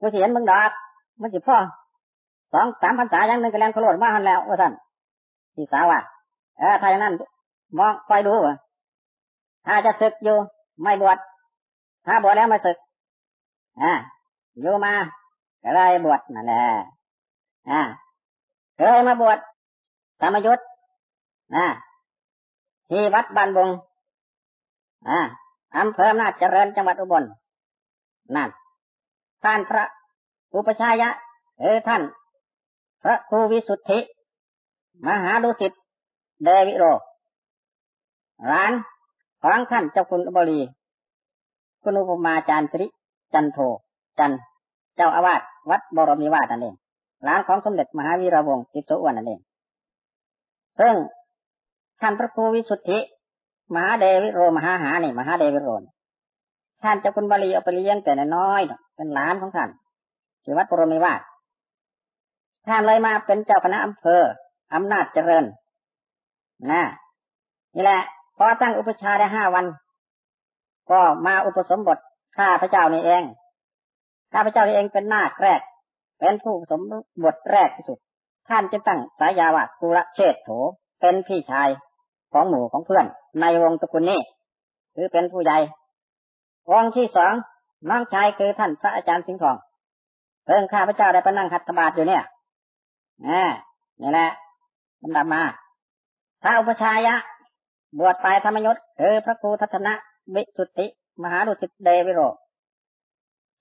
กูเห็นมึงดอกมันสิพ่อสองสามพันษายังนึงกระแลนขลุ่นมาหันแล้วว่าท่านพี่สาวว่าเออถ้าอย่างนั้น มองคอยดูถ้าจะศึกอยู่ไม่บวชถ้าบวชแล้วม่ศึกอ่าอยู่มาก็เลยบวชนั่นแหละอ่าเคยมาบวชธรรมยุทธ์อ่าที่วัดบ้านบงอ่าอำเภอนาเจริญจังหวัดอุบลนั่นท่านพระอุปชายะเออท่าน พระครูวิสุทธิ มหาดุสิตเดวิโร ร้านของท่านเจ้าคุณบรีคุณอุปมาจารย์ตริจันโทจันเจ้าอาวาสวัดบรมีวาสนั่นเองร้านของสมเด็จมหาวีระวงศ์ติโสอ้วนนั่นเองซึ่งท่านพระครูวิสุทธิ มหาเดวิโรมหาหานี่มหาเดวิโรนท่านเจ้าคุณบาลีเอาไปเลี้ยงแต่น้อยเป็นหลานของท่านที่วัดปรมิวาสท่านเลยมาเป็นเจ้าคณะอำเภออำนาจเจริญนะนี่แหละ พอตั้งอุปชาได้ห้าวัน ก็มาอุปสมบทข้าพระเจ้านี่เองข้าพระเจ้านี่เองเป็นนาคแรก เป็นผู้สมบทแรกที่สุด ท่านจะตั้งสายาว่ากุระเชษโถเป็นพี่ชายของหมู่ของเพื่อน ในวงตระกูลนี้คือเป็นผู้ใหญ่วงที่สองน้องชายคือท่านพระอาจารย์สิงห์ทองเพิ่งข้าพระเจ้าได้ไปนั่งคัตบาทอยู่เนี่ยนี่นี่แหละลำดับมาพระอุปชายะ บวชไปธรรมยศคือพระครูทัศนะวิสุทธิ มหาดุสิตเดวิโร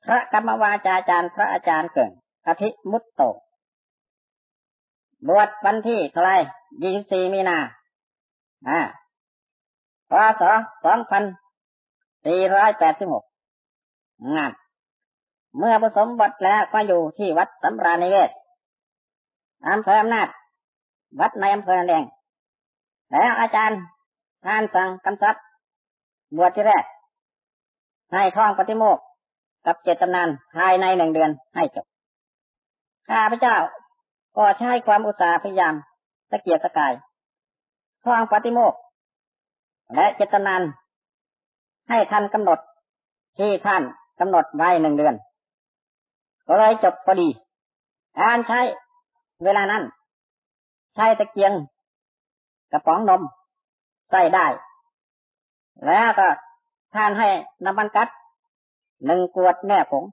พระกรรมวาจาจารย์พระอาจารย์เก่งอธิมุตโต บวชวันที่เท่าไรยี่สิบสี่มีนาอ่าพศสองพันสี่ร้อยแปดสิบหกงาน เมื่อผสมบทแล้วก็อยู่ที่วัดสำราญนิเวศอำเภออำนาจ วัดในอำเภอนันเองแล้วอาจารย์ ท่านสั่งกำชับบวชที่แรก ให้ท่องปฏิโมกกับเจตนานภายในหนึ่งเดือนให้จบ ข้าพเจ้าก็ใช้ความอุตสาห์พยายามตะเกียกตะกายท่องปฏิโมกและเจตนานให้ท่านกำหนดที่ท่านกำหนดไว้หนึ่งเดือน ก็เลยจบพอดี การใช้เวลานั้น ใช้ตะเกียงกระป๋องนม ใส่ได้ แล้วก็ท่านให้น้ำมันกัดหนึ่งกวดแม่ผง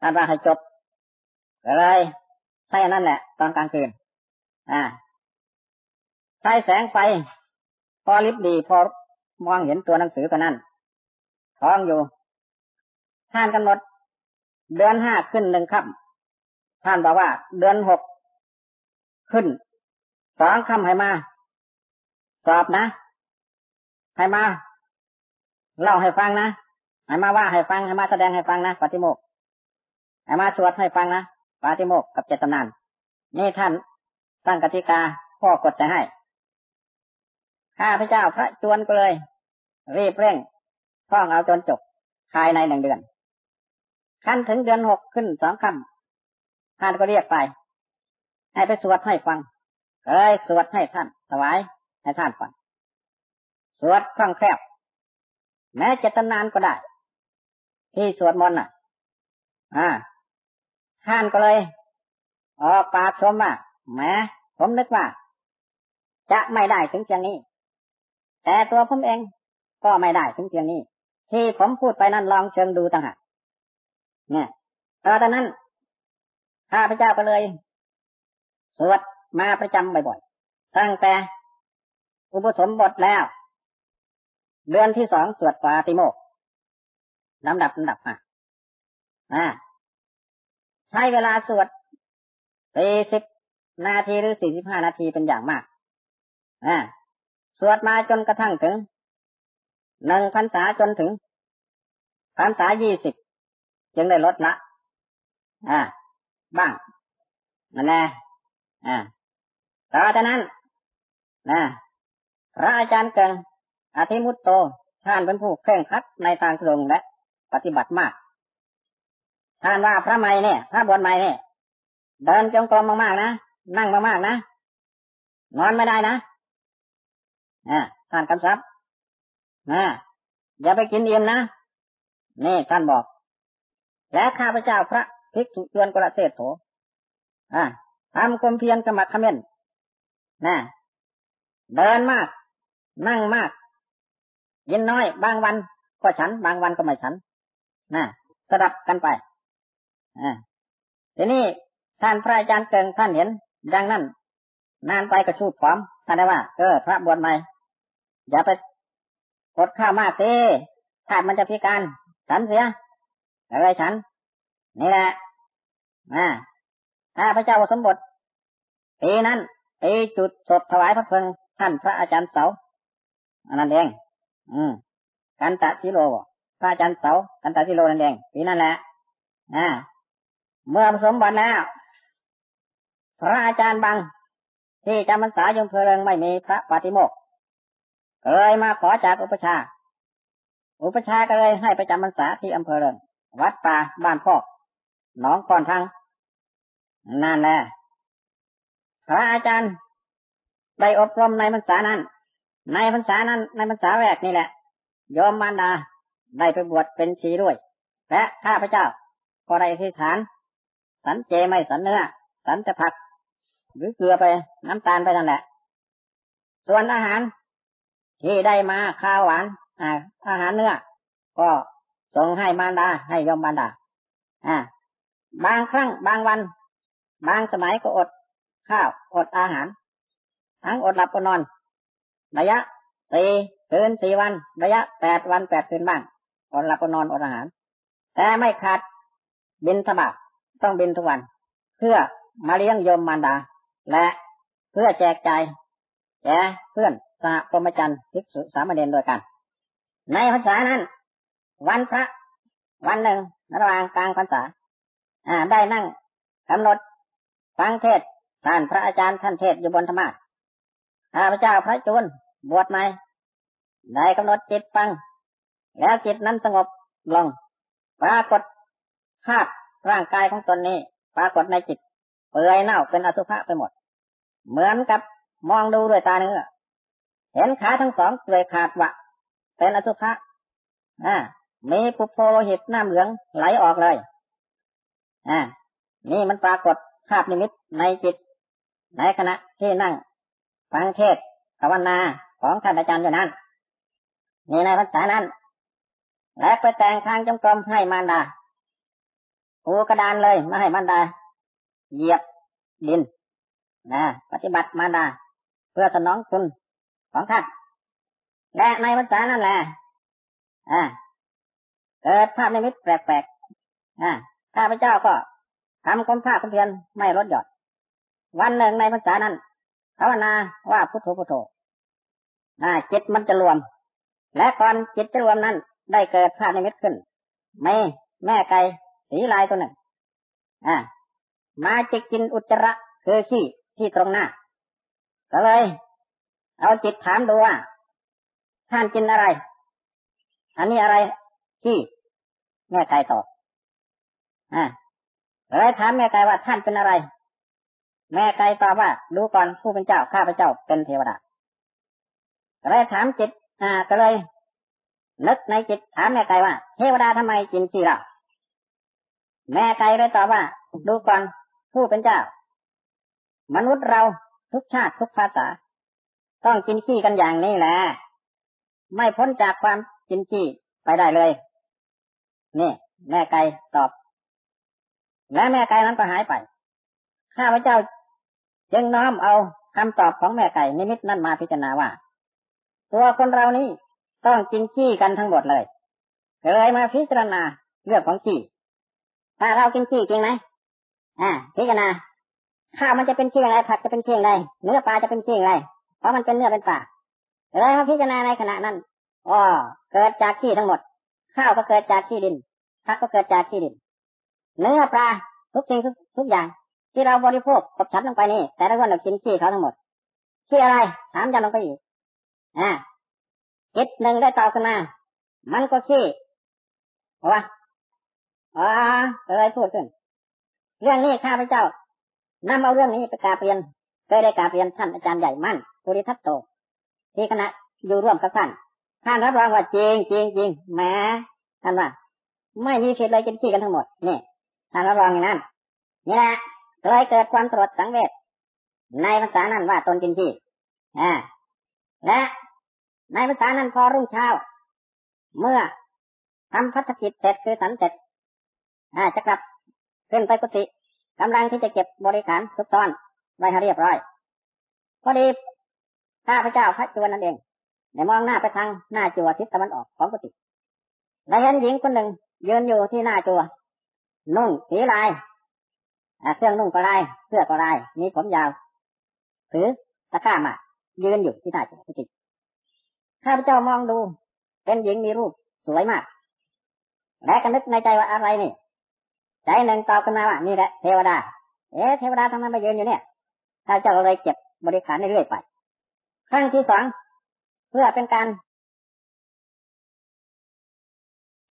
ท่านว่าให้จบก็เลยใช้นั่นแหละ ตอนกลางคืน อ่า ใช้แสงไฟ พอลิบดีพอมองเห็นตัวหนังสือตัวนั้นท้องอยู่ ท่านกำหนด เดือนห้าขึ้นหนึ่งค่ำท่านบอกว่า เดือนหกขึ้นสองค่ำให้มา สอบนะ ให้มาเล่าให้ฟังนะให้มาว่าให้ฟังให้มาแสดงให้ฟังนะปฏิโมกให้มาสวดให้ฟังนะปฏิโมกกับเจตนานนี่ท่านตั้งกติกาข้อกฎจะให้ข้าพระเจ้าพระจวนก็เลย รีบเร่งท่องเอาจนจบภายในหนึ่งเดือนขั้นถึงเดือนหกขึ้นสองคำท่านก็เรียกไป ให้ไปสวดให้ฟังเอ้ยสวดให้ท่านถวายให้ท่านฟัง สวดคล่องแคล่วแม้จะตนานก็ได้ ที่สวดมนต์น่ะ อ่า ท่านก็เลยออกปากชมว่าแม้ผมนึกว่า จะไม่ได้ถึงเพียงนี้ แต่ตัวผมเองก็ไม่ได้ถึงเพียงนี้ ที่ผมพูดไปนั้นลองเชิงดูต่างหากเนี่ยตอนนั้นข้าพเจ้าก็เลย สวดมาประจำบ่อยๆตั้งแต่อุปสมบทแล้ว เดือนที่สองสวดปาติโมกลำดับลำดับมาอ่าใช้เวลาสวดสี่สิบนาทีหรือสี่สิบห้านาทีเป็นอย่างมากอ่าสวดมาจนกระทั่งถึงหนึ่งพรรษาจนถึงพรรษายี่สิบจึงได้ลดละ อ่า บ้างนั่นแหละอ่าต่อจากนั้นนะพระอาจารย์เกิง อธิมุตโต ท่านเป็นผู้เคร่งครัดในทางตรงและปฏิบัติมาก ท่านว่าพระใหม่เนี่ย พระบวชใหม่เนี่ย เดินจงกรมมากๆนะ นั่งมากๆนะ นอนไม่ได้นะอ่าท่านกำชับนะอย่าไปกินเย็นนะ นี่ท่านบอก และข้าพเจ้าพระภิกษุชวนกระเทศโถอ่าทำความเพียรกรรมขม้นนะเดินมาก นั่งมาก ยินน้อย บางวันก็ฉัน บางวันก็ไม่ฉันนะสลับกันไปอ่าทีนี้ท่านพระอาจารย์เกิงท่านเห็น ดังนั้น นานไปก็ชูดพร้อมท่านได้ว่าเออพระบวชใหม่อย่าไปกดข้าวมากสิถ้ามันจะพิการ ฉันเสียอะไรฉัน นี่แหละอ่าถ้าพระเจ้าสมบทปีนั้นปีจุดศพถวายพระเพลิงท่านพระอาจารย์เสาอันนั้นเอง อืมกันตะสิโลพระอาจารย์เสากันตะสิโลนั่นเองปีนั่นแหละอ่าเมื่อสมบัติแล้ว พระอาจารย์บางที่จำพรรษายมเพลิงไม่มีพระปฏิโมกเคยมาขอจากอุปชา อุปชาก็เลยให้ไปจำพรรษาที่อำเภอเริงวัดป่าบ้านพ่อหนองคอนทางนั่นแหละ พระอาจารย์ได้อบรมในพรรษานั้น ในพรรษานั้น ในพรรษาแรกนี่แหละยอมมารดาได้ไปบวชเป็นชีด้วย และข้าพเจ้าก็ได้ที่ฐาน สันเจไม่สันเนื้อ สันจะผัก หรือเกลือไปน้ำตาลไปนั่นแหละ ส่วนอาหารที่ได้มาข้าวหวานอาหารเนื้อ ก็ส่งให้มารดาให้ยอมมารดา อ่า บางครั้งบางวัน บางสมัยก็อดข้าวอดอาหาร ทั้งอดหลับอดนอน ระยะสี่คืนสี่วัน ระยะแปดวันแปดคืนบ้างอดหลับอดนอนอดอาหาร แต่ไม่ขาดบินธบาตต้องบินทุกวัน เพื่อมาเลี้ยงโยมมารดา และเพื่อแจกใจแก่เพื่อนสหพรมจันทร์ภิกษุสามเณรโดยกัน ในพรรษานั้น วันพระวันหนึ่งระหว่างกลางพรรษาอ่าได้นั่งกำหนดฟังเทศท่านพระอาจารย์ท่านเทศอยู่บนธรรมะข้าพเจ้าพระจุน บวชใหม่ได้กำหนดจิตฟัง แล้วจิตนั้นสงบลง ปรากฏภาพร่างกายของตนนี้ ปรากฏในจิต เปื่อยเน่าเป็นอสุภะไปหมด เหมือนกับมองดูด้วยตาเนื้อเห็นขาทั้งสองเปื่อยขาดวะ เป็นอสุภะอ่ามีปุโพโลหิตน้ำเหลืองไหลออกเลยอ่านี่มันปรากฏภาพนิมิตในจิต ในขณะที่นั่ง ฟังเทศภาวนา ของท่านอาจารย์อยู่นั้นนี่ในภาษานั้น และไปแต่งทางจงกรมให้มารดาปูกระดานเลยมาให้มารดา เหยียบดินนะปฏิบัติมารดา เพื่อสนองคุณของท่านและในภาษานั้นแหละอ่าเกิดภาพในมิตแปลกๆอ่าข้าพเจ้าก็ทำความภาคความเพียรไม่ลดหย่อนวันหนึ่งในภาษานั้นภาวนาว่าพุทโธพุทโธ จิตมันจะรวม และก่อนจิตจะรวมนั้น ได้เกิดภาพนิมิตขึ้นไม่แม่ไก่สีลายตัวหนึ่งอ่ามาจิกกินอุจจาระคือขี้ที่ตรงหน้า ก็เลย เอาจิตถามดูว่าท่านกินอะไร อันนี้อะไรขี้แม่ไก่ตอบอ่าเลยถามแม่ไก่ว่าท่านเป็นอะไร แม่ไก่ตอบว่าดูก่อนผู้เป็นเจ้าข้าพเจ้าเป็นเทวดา เลยถามจิต อ่า ก็เลยนึกในจิตถามแม่ไก่ว่าเทวดาทำไมกินขี้เราแม่ไก่เลยตอบว่า ดูก่อนผู้เป็นเจ้า มนุษย์เราทุกชาติทุกภาษา ต้องกินขี้กันอย่างนี้แหละ ไม่พ้นจากความกินขี้ไปได้เลย นี่ แม่ไก่ตอบ และแม่ไก่นั้นก็หายไปข้าพเจ้า จึงน้อมเอาคำตอบของแม่ไก่นิมิตนั่นมาพิจารณาว่า ตัวคนเรานี้ต้องกินขี้กันทั้งหมดเลยเลยมาพิจารณาเรื่องของขี้ถ้าเรากินขี้จริงไหมอ่าพิจารณาข้าวมันจะเป็นขี้อะไรผักจะเป็นขี้อะไรเนื้อปลาจะเป็นขี้อะไรเพราะมันเป็นเนื้อเป็นปลาเลยมาพิจารณาในขณะนั้นอ๋อเกิดจากขี้ทั้งหมด ข้าวก็เกิดจากขี้ดินผักก็เกิดจากขี้ดิน เนื้อปลาทุกสิ่งทุกทุกอย่าง ที่เราบริโภคกบฉันลงไปนี่แต่ละคนเรากินขี้เขาทั้งหมดขี้อะไรถามยันลงไปอีก อ่าจิตหนึ่งได้ต่อขึ้นมา มันก็ขี้ว่าอ๋ออะไรพูดขึ้น เรื่องนี้ข้าพเจ้านำเอาเรื่องนี้ไปกาเปลี่ยนเคยได้กาเปลี่ยนท่านอาจารย์ใหญ่มั่นภูริทัตโต ที่คณะอยู่ร่วมกับท่าน ท่านรับรองว่าจริงจริงจริงแม้ท่านว่าไม่มีผิดเลยกินขี้กันทั้งหมด นี่ท่านรับรองอย่างนั้น นี่แหละเลยเกิดความตรวจสังเวชในภาษานั้นว่าตนกินขี้อ่า และในภาษานั้นพอรุ่งเช้า เมื่อทำพัฒกิจเสร็จคือสันเสร็จจะกลับขึ้นไปกุฏิกำลังที่จะเก็บบริขารซุกซ่อนไว้ให้เรียบร้อยพอดีข้าพเจ้าพระจวนนั่นเองได้มองหน้าไปทางหน้าจัวทิศตะวันออกของกุฏิและเห็นหญิงคนหนึ่งยืนอยู่ที่หน้าจัว นุ่งสีลายเครื่องนุ่งก็ลายเสื้อก็ลายมีผมยาวถือตะกร้ามา ยืนอยู่ที่หน้าจัวกุฏิข้าพเจ้ามองดู เป็นหญิงมีรูปสวยมาก และก็นึกในใจว่าอะไรนี่ ใจหนึ่งตอบขึ้นมาว่านี่แหละเทวดา เอ๊ะเทวดาทำไมมายืนอยู่เนี่ย ข้าพเจ้าเลยเก็บบริขารเรื่อยไป ครั้งที่สองเพื่อเป็นการ